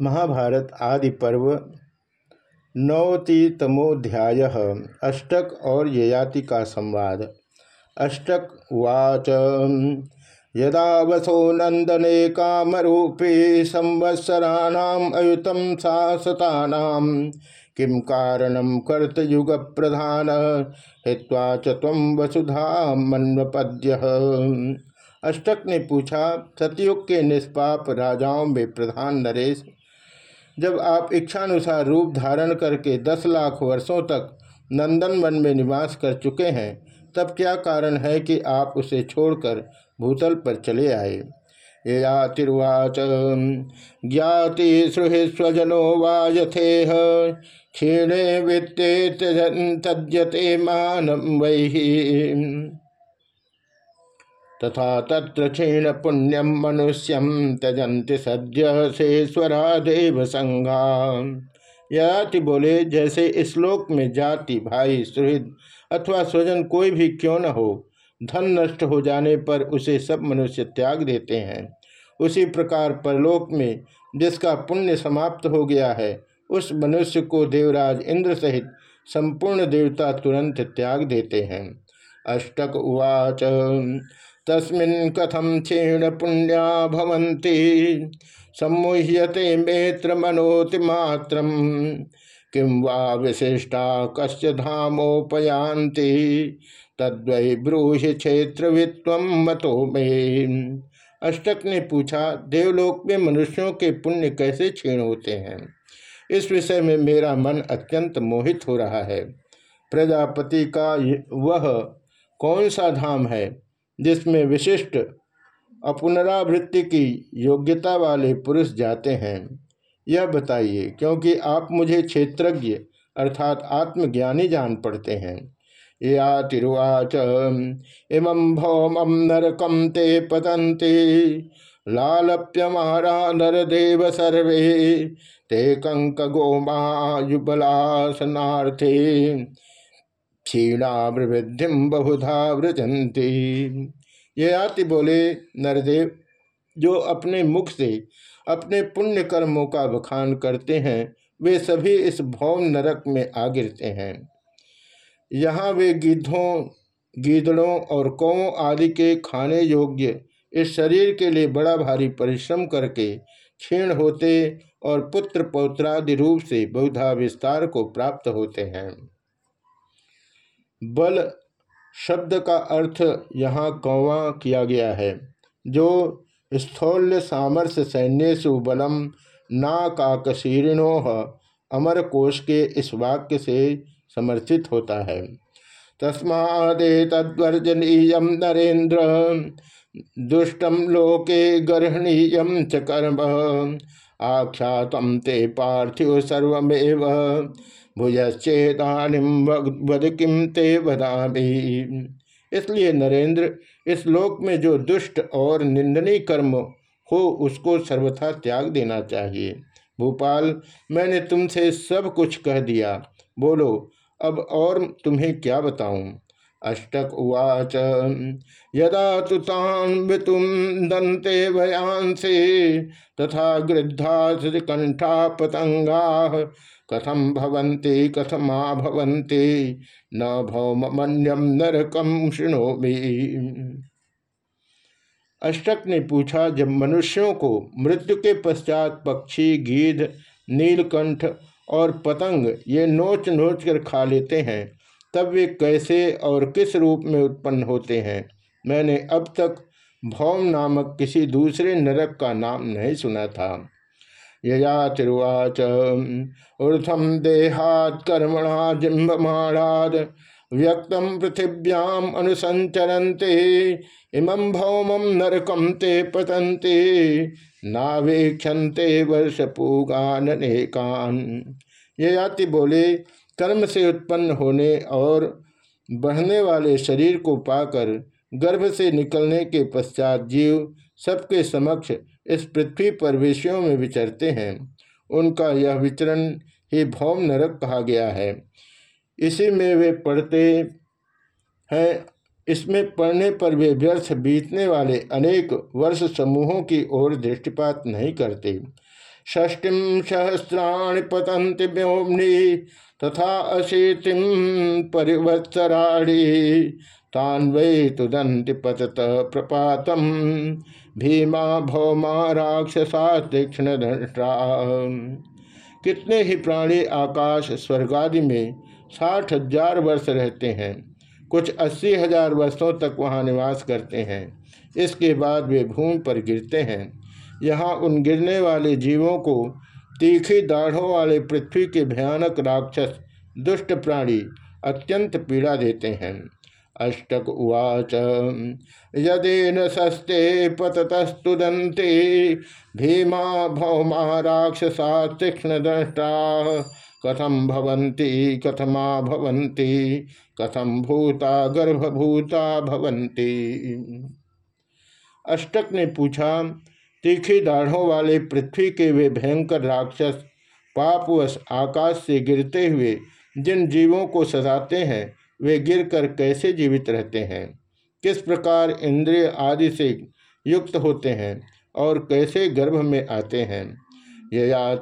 महाभारत आदि पर्व नवतितमोध्याय। अष्टक और ययाति का संवाद। अष्टक वाच यदा वसो नंदने कामरूपे संवत्सराणाम अयुतम सासता किम कर्तयुग प्रधान हित्वा च वसुधा मन्वपद्य। अष्टक ने पूछा, सतयुग के निष्पाप राजाओं में प्रधान नरेश जब आप इच्छानुसार रूप धारण करके दस लाख वर्षों तक नंदन वन में निवास कर चुके हैं, तब क्या कारण है कि आप उसे छोड़कर भूतल पर चले आए? यातिर्वाच ज्ञाति सुहृस्वजनो वायथेह क्षीणे वित्ते तजते मानम वही तथा तत्र क्षीण पुण्यम मनुष्यम त्यजंति सद्य से स्वरा देव संघा याति बोले, जैसे श्लोक में जाति, भाई, सुहृद अथवा स्वजन कोई भी क्यों न हो, धन नष्ट हो जाने पर उसे सब मनुष्य त्याग देते हैं। उसी प्रकार परलोक में जिसका पुण्य समाप्त हो गया है, उस मनुष्य को देवराज इंद्र सहित संपूर्ण देवता तुरंत त्याग देते हैं। अष्टक उवाच। तस्मिन् कथम क्षीण पुण्या भवन्ति। सम्मुह्यते मेत्र मनोतिमात्र किं वा विशिष्टा कश्च धामोपयांति तद्वै ब्रूहि क्षेत्र मतो में। अष्टक ने पूछा, देवलोक में मनुष्यों के पुण्य कैसे क्षीण होते हैं? इस विषय में मेरा मन अत्यंत मोहित हो रहा है। प्रजापति का वह कौन सा धाम है? जिसमें विशिष्ट अपुनरावृत्ति की योग्यता वाले पुरुष जाते हैं। यह बताइए, क्योंकि आप मुझे क्षेत्रज्ञ अर्थात आत्मज्ञानी जान पड़ते हैं। या तिरुवाच, इमं भौमं नरकम ते पतंते लालप्यमारा नरदेव सर्वे, ते कंक गोमायुबलासनार्थे क्षीणावृद्धिम बहुधा व्रजंती ये आति बोले, नरदेव, जो अपने मुख से अपने पुण्य कर्मों का बखान करते हैं, वे सभी इस भौम नरक में आ गिरते हैं। यहाँ वे गिद्धों गीदड़ों और कौओं आदि के खाने योग्य इस शरीर के लिए बड़ा भारी परिश्रम करके क्षीण होते और पुत्र पौत्रादि रूप से बहुधा विस्तार को प्राप्त होते हैं। बल शब्द का अर्थ यहाँ कौवा किया गया है, जो स्थौल्य सामर्थ्य सैन्यसु बलम ना काकशीर्णो अमर कोश के इस वाक्य से समर्थित होता है। तस्मादे तद्वर्जनीय नरेन्द्र दुष्टम लोके गर्हणीय च कर्म। आख्यात ते पार्थिव सर्वमेव। भुजश्चेदानिम ते इसलिए नरेंद्र, इस लोक में जो दुष्ट और निंदनीय कर्म हो, उसको सर्वथा त्याग देना चाहिए। भोपाल, मैंने तुमसे सब कुछ कह दिया। बोलो, अब और तुम्हें क्या बताऊँ? अष्टक उवाच, यदा तो तान्वितुम दंते भयांसे तथा गृद्धा कंठा पतंगा कथम भवन्ति कथमा भवन्ति न भौमन्यम नरकम शृणोमी। अष्टक ने पूछा, जब मनुष्यों को मृत्यु के पश्चात पक्षी, गीध, नीलकंठ और पतंग ये नोच नोच कर खा लेते हैं, तब वे कैसे और किस रूप में उत्पन्न होते हैं? मैंने अब तक भौम नामक किसी दूसरे नरक का नाम नहीं सुना था। ययातिर्वाच। ऊर्धम देहात् कर्मणा जिम्बमाणाद व्यक्त पृथिव्याम अनुसंचरन्ते इमं भौमं नरकम ते पतन्ते। नावेक्षन्ते वर्षपूगाननेकान। ये याति बोले, कर्म से उत्पन्न होने और बढ़ने वाले शरीर को पाकर गर्भ से निकलने के पश्चात जीव सबके समक्ष इस पृथ्वी पर विषयों में विचरते हैं। उनका यह विचरण ही भौम नरक कहा गया है। इसी में वे पढ़ते हैं। इसमें पढ़ने पर वे व्यर्थ बीतने वाले अनेक वर्ष समूहों की ओर दृष्टिपात नहीं करते। षष्टिम सहस्राणि पतंति व्योमनी तथा अशीतिम परिवत्सराणी तान वै तुदंति पतत प्रपातम। भीमा भौमा राक्षसा तीक्षण कितने ही प्राणी आकाश स्वर्गादि में साठ हज़ार वर्ष रहते हैं, कुछ अस्सी हज़ार वर्षों तक वहाँ निवास करते हैं, इसके बाद वे भूमि पर गिरते हैं। यहाँ उन गिरने वाले जीवों को तीखी दाढ़ों वाले पृथ्वी के भयानक राक्षस, दुष्ट प्राणी अत्यंत पीड़ा देते हैं। अष्टक उवाच यदेन सस्ते पततस्तुदंते भीमा भौमा राक्षसा तीक्ष्ण दृष्टा कथम भवंती कथमा भवंती कथम भूता, गर्भभूता भवंती अष्टक ने पूछा, तीखी दाढ़ों वाले पृथ्वी के वे भयंकर राक्षस पापवश आकाश से गिरते हुए जिन जीवों को सजाते हैं वे गिरकर कैसे जीवित रहते हैं? किस प्रकार इंद्रिय आदि से युक्त होते हैं और कैसे गर्भ में आते हैं? यया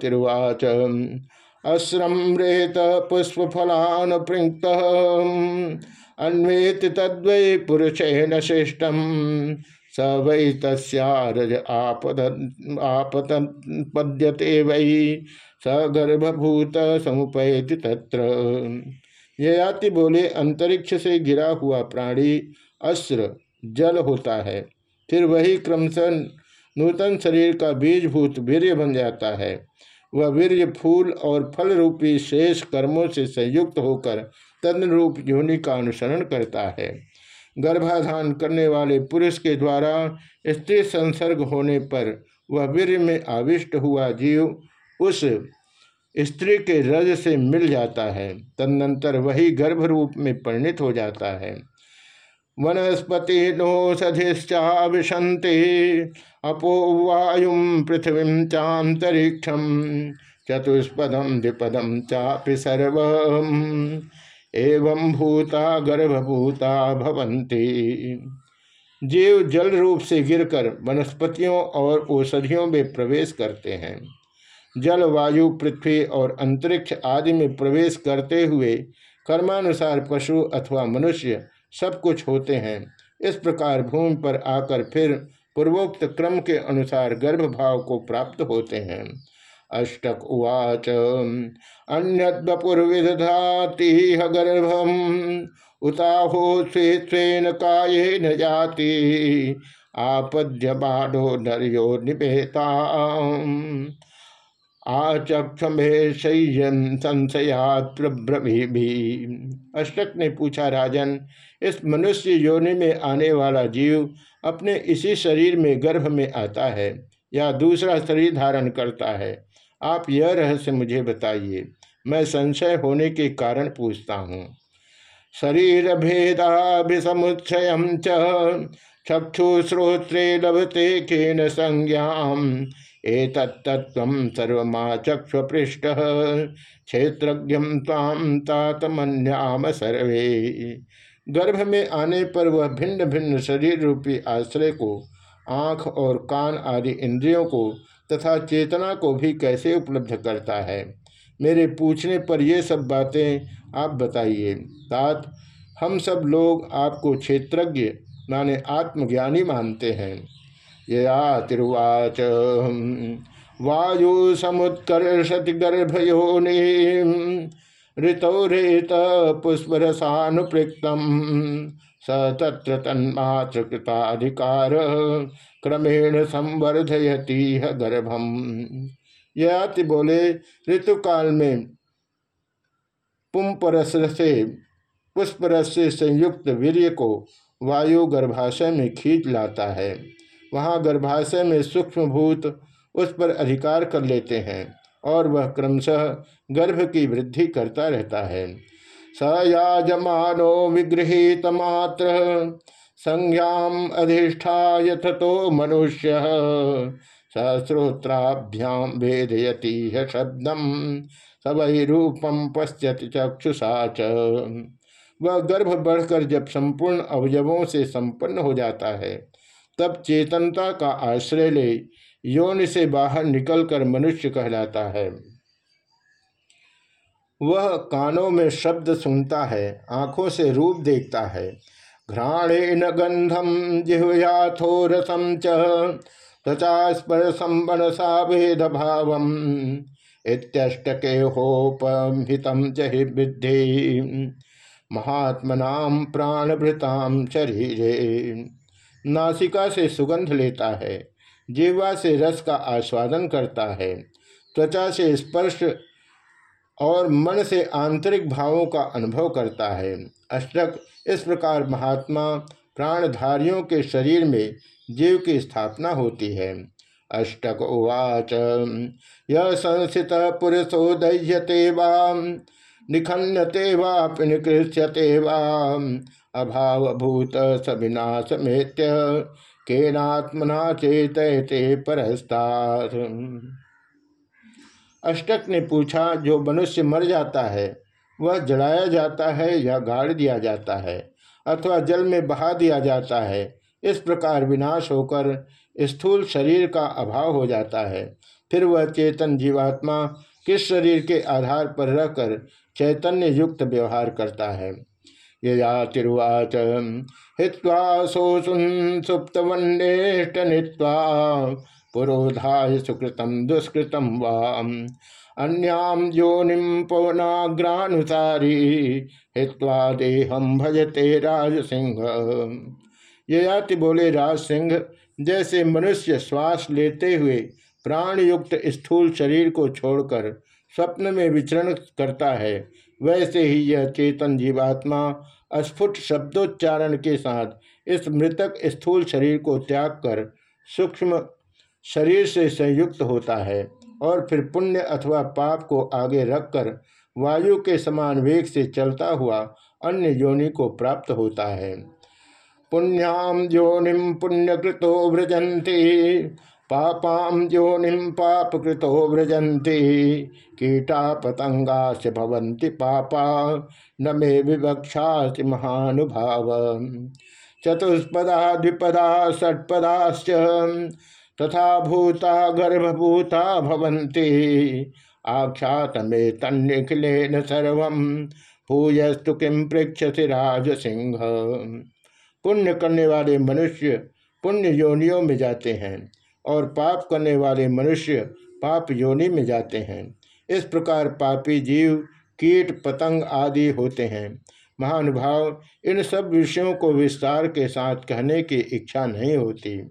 रेत पुष्प फलान पृंक्त अन्वेत तद्वै पुरुषेण श्रेष्ठम। स वै तस्ज आपद आपद्यते वै। स गर्भभूत समुपैति तत्र। ययाति बोले, अंतरिक्ष से गिरा हुआ प्राणी अस्त्र जल होता है। फिर वही क्रमशः नूतन शरीर का बीजभूत वीर्य बन जाता है। वह वीर्य फूल और फल रूपी शेष कर्मों से संयुक्त होकर तदन रूप योनि का अनुसरण करता है। गर्भाधान करने वाले पुरुष के द्वारा स्त्री संसर्ग होने पर वह वीर में आविष्ट हुआ जीव उस स्त्री के रज से मिल जाता है, तदनंतर वही गर्भ रूप में परिणित हो जाता है। वनस्पति नोषधिश्चा विशंति, अपो वायु पृथ्वी चातरीक्षम चतुष्पदम द्विपदम चापि सर्व एवं भूता गर्भभूता भवंती जीव जल रूप से गिरकर वनस्पतियों और औषधियों में प्रवेश करते हैं। जल वायु पृथ्वी और अंतरिक्ष आदि में प्रवेश करते हुए कर्मानुसार पशु अथवा मनुष्य सब कुछ होते हैं। इस प्रकार भूमि पर आकर फिर पूर्वोक्त क्रम के अनुसार गर्भभाव को प्राप्त होते हैं। अष्टक उवाच अन्यद्वपुर्विदधाति गर्भम, उताहो स्वेन काये न जाति, आपद्य बाढ़ो नरियो निपेता आचक्षमे संशयात्र भी अष्टक ने पूछा, राजन, इस मनुष्य योनि में आने वाला जीव अपने इसी शरीर में गर्भ में आता है या दूसरा शरीर धारण करता है? आप यह रहस्य मुझे बताइए। मैं संशय होने के कारण पूछता हूँ। शरीर भेदाभिसमुच्छय चक्षुश्रोत्रे लभते केन संज्ञा एतत्तत्व सर्वमा चक्षुपृष्ठ क्षेत्र ताम तातमन्याम सर्वे। गर्भ में आने पर वह भिन्न भिन्न शरीर रूपी आश्रय को, आँख और कान आदि इंद्रियों को तथा चेतना को भी कैसे उपलब्ध करता है? मेरे पूछने पर ये सब बातें आप बताइए। तात, हम सब लोग आपको क्षेत्रज्ञ, माने आत्मज्ञानी मानते हैं। यया तिरुवाच वायु समुत्कर्षति गर्भयोनि ऋतौ रेत पुष्परसानुपृक्तम। स तत्र तन्मात्रकृताधिकार क्रमेण संवर्धयती गर्भम। यति बोले, ऋतुकाल में पुमपरस से पुष्परस से संयुक्त वीर्य को वायु गर्भाशय में खींच लाता है। वहाँ गर्भाशय में सूक्ष्म भूत उस पर अधिकार कर लेते हैं और वह क्रमशः गर्भ की वृद्धि करता रहता है। स याजमानो विगृहित मात्र संज्ञाम अधिष्ठा यथतो मनुष्य सहस्रोत्राभ्याम भेदयती शब्दम सबई रूपम पश्यति चक्षुषा च। वह गर्भ बढ़कर जब संपूर्ण अवयवों से संपन्न हो जाता है तब चेतनता का आश्रय ले योनि से बाहर निकलकर मनुष्य कहलाता है। वह कानों में शब्द सुनता है, आँखों से रूप देखता है। घ्राणेन गंधम जिह्याथो रसम चा स्पर्शम बनसा भेद भाव इत्यष्टके होपहितम जहि विद्धि। महात्मनाम प्राणभृताम शरीर। नासिका से सुगंध लेता है, जीवा से रस का आस्वादन करता है, त्वचा से स्पर्श और मन से आंतरिक भावों का अनुभव करता है। अष्टक, इस प्रकार महात्मा प्राणधारियों के शरीर में जीव की स्थापना होती है। अष्टक उवाच यह संस्थित पुरुषो दह्यते वाम। निखन्यते वापि निकृष्यते वाम। अभावभूत सविनाश मेत्य केनात्मना चेतते परस्तार अष्टक ने पूछा, जो मनुष्य मर जाता है, वह जलाया जाता है या गाड़ दिया जाता है, अथवा जल में बहा दिया जाता है, इस प्रकार विनाश होकर स्थूल शरीर का अभाव हो जाता है। फिर वह चेतन जीवात्मा किस शरीर के आधार पर रहकर चैतन्य युक्त व्यवहार करता है? यया तिरुवाच, हित्वा सोसुन सुप्तवन्नेष्ट नित्वा पुरोधाय सुकृतम दुष्कृतम वाम अन्याम योनिम पवनाग्रानुसारी हित्वा देहम भजते राज सिंह ययाति बोले राज सिंह जैसे मनुष्य श्वास लेते हुए प्राण युक्त स्थूल शरीर को छोड़कर स्वप्न में विचरण करता है। वैसे ही यह चेतन जीवात्मा अस्फुट शब्दोच्चारण के साथ इस मृतक स्थूल शरीर को त्याग कर सूक्ष्म शरीर से संयुक्त होता है और फिर पुण्य अथवा पाप को आगे रखकर वायु के समान वेग से चलता हुआ अन्य योनि को प्राप्त होता है। पुण्याम योनिम पुण्यकृतो व्रजंती पापाम योनिम पापकृतो व्रजंती कीटा पतंगा से भवंती पापा, न मे विवक्षा महानुभाव। चतुष्पदा, द्विपदा, षटपदाश्च, तथा भूता, गर्भभूता आख्यात में तन्निखिलेन सर्व, भूयस्तु किम पृक्षति राज सिंह पुण्य करने वाले मनुष्य पुण्य योनियों में जाते हैं। और पाप करने वाले मनुष्य पाप योनि में जाते हैं। इस प्रकार पापी जीव, कीट, पतंग आदि होते हैं। महानुभाव इन सब विषयों को विस्तार के साथ कहने की इच्छा नहीं होती।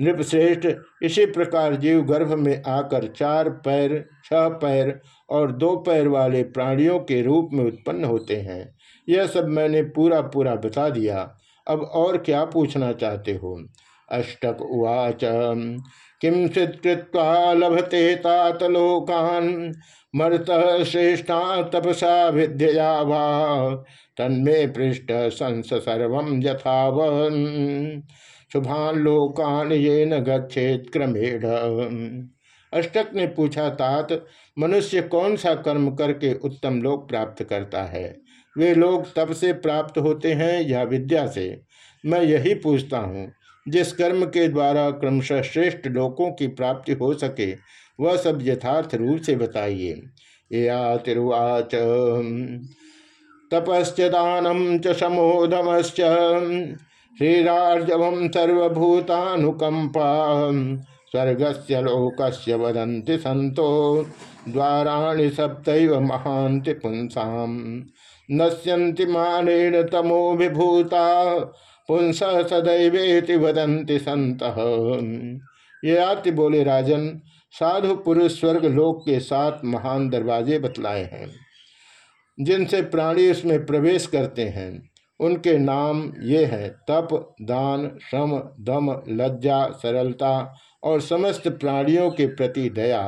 नृपश्रेष्ठ, इसी प्रकार जीव गर्भ में आकर चार पैर, छह पैर और दो पैर वाले प्राणियों के रूप में उत्पन्न होते हैं। यह सब मैंने पूरा पूरा बता दिया। अब और क्या पूछना चाहते हो? अष्टक उवाच। किम कृत्वा लभते तात लोकान श्रेष्ठा तपसा विद्या वा। तन्मे पृष्ठ संस सर्व यथावन शुभान ये न गच्छेत क्रमेण। अष्टक ने पूछा, तात, मनुष्य कौन सा कर्म करके उत्तम लोक प्राप्त करता है? वे लोग तप से प्राप्त होते हैं या विद्या से? मैं यही पूछता हूँ। जिस कर्म के द्वारा क्रमशः श्रेष्ठ लोकों की प्राप्ति हो सके, वह सब यथार्थ रूप से बताइए। या तिरुवाच। तपश्च दानम च समोधमश्च श्रीराजव सर्वभूतानुकंपा स्वर्गस्य लोकस्य वदन्ति संतो द्वाराणि सप्तैव महांति पुंसा नश्यन्ति मानेन तमो विभूता। पुंस सदैवेति वदन्ति संत। ये आति बोले, राजन, साधु पुरुष स्वर्ग लोक के साथ महान दरवाजे बतलाए हैं, जिनसे प्राणी उसमें प्रवेश करते हैं। उनके नाम ये हैं, तप, दान, श्रम, दम, लज्जा, सरलता और समस्त प्राणियों के प्रति दया।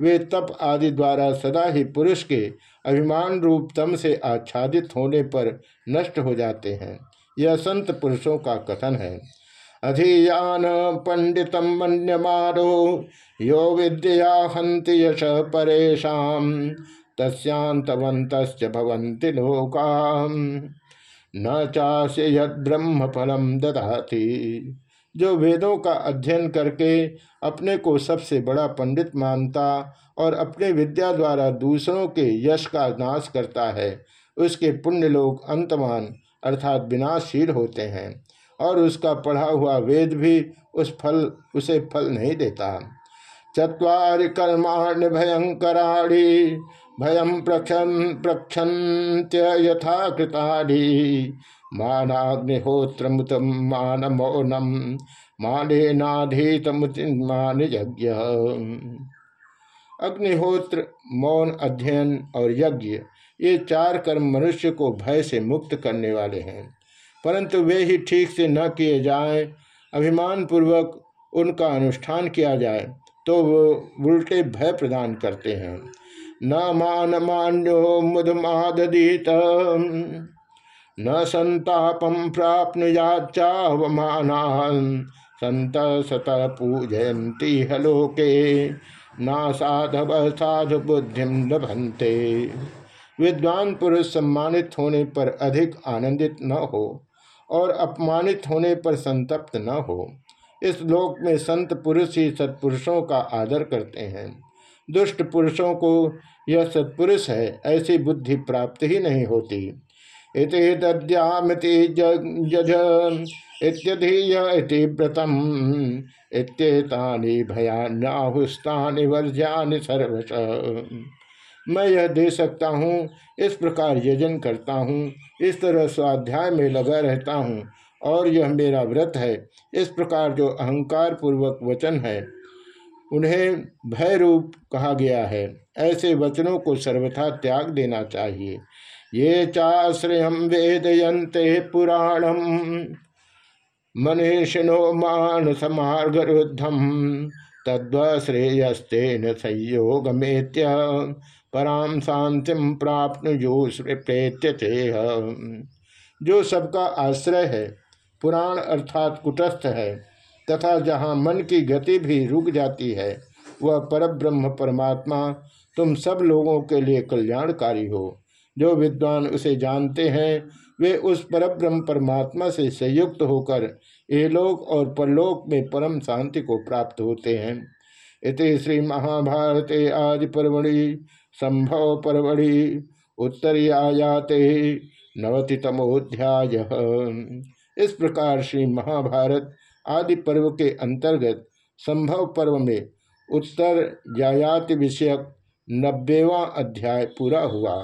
वे तप आदि द्वारा सदा ही पुरुष के अभिमान रूप तम से आच्छादित होने पर नष्ट हो जाते हैं। यह संत पुरुषों का कथन है। अधियान पंडितम मन्यमारो, यो विद्या हंत यश परेशान तस्यांतवंत भवंति लोका न चास्य यद ब्रह्म फलम ददाती। जो वेदों का अध्ययन करके अपने को सबसे बड़ा पंडित मानता और अपने विद्या द्वारा दूसरों के यश का नाश करता है, उसके पुण्य लोग अंतमान अर्थात विनाशील होते हैं और उसका पढ़ा हुआ वेद भी उस फल, उसे फल नहीं देता। चुरी कर्माण्य भयंकराणी भयम प्रक्षन प्रक्षंत्य यथा कृताड़ी मानाग्निहोत्र मान मौनम माने नाधीत मान यज्ञ। अग्निहोत्र, मौन अध्ययन और यज्ञ ये चार कर्म मनुष्य को भय से मुक्त करने वाले हैं। परंतु वे ही ठीक से न किए जाएँ अभिमान पूर्वक उनका अनुष्ठान किया जाए तो वो उल्टे भय प्रदान करते हैं। न मान मान्यो मुदमादीत न संतापम प्राप्त प्राप्नुयाचावमाना संत सत पूजयंती हलोके ना साधव साधु बुद्धि लभंते विद्वान पुरुष सम्मानित होने पर अधिक आनंदित न हो और अपमानित होने पर संतप्त न हो। इस लोक में संत पुरुष ही सत्पुरुषों का आदर करते हैं। दुष्ट पुरुषों को यह सत्पुरुष है, ऐसी बुद्धि प्राप्त ही नहीं होती। इति दद्यामिति जज इत्यधीय इति व्रतम, इत्येतानि भयान्याहुस्तानि वर्ज्यानि सर्वश। मैं यह दे सकता हूँ, इस प्रकार यजन करता हूँ, इस तरह स्वाध्याय में लगा रहता हूँ, और यह मेरा व्रत है, इस प्रकार जो अहंकार पूर्वक वचन है, उन्हें भय रूप कहा गया है, ऐसे वचनों को सर्वथा त्याग देना चाहिए। ये चाश्रय वेदयंते पुराणम मनीषिणो मान समार्गरुद्धम न संयोगमेत्य पराम शांति प्राप्त जो सबका आश्रय है, पुराण अर्थात कुटस्थ है, तथा जहाँ मन की गति भी रुक जाती है, वह परब्रह्म परमात्मा, तुम सब लोगों के लिए कल्याणकारी हो। जो विद्वान उसे जानते हैं, वे उस परब्रह्म परमात्मा से संयुक्त होकर एलोक और परलोक में परम शांति को प्राप्त होते हैं। इति श्री महाभारत आदि परवड़ी संभव परवड़ी नवति तमोध्याय इस प्रकार श्री महाभारत आदि पर्व के अंतर्गत संभव पर्व में उत्तर जायाति विषयक नब्बेवा अध्याय पूरा हुआ।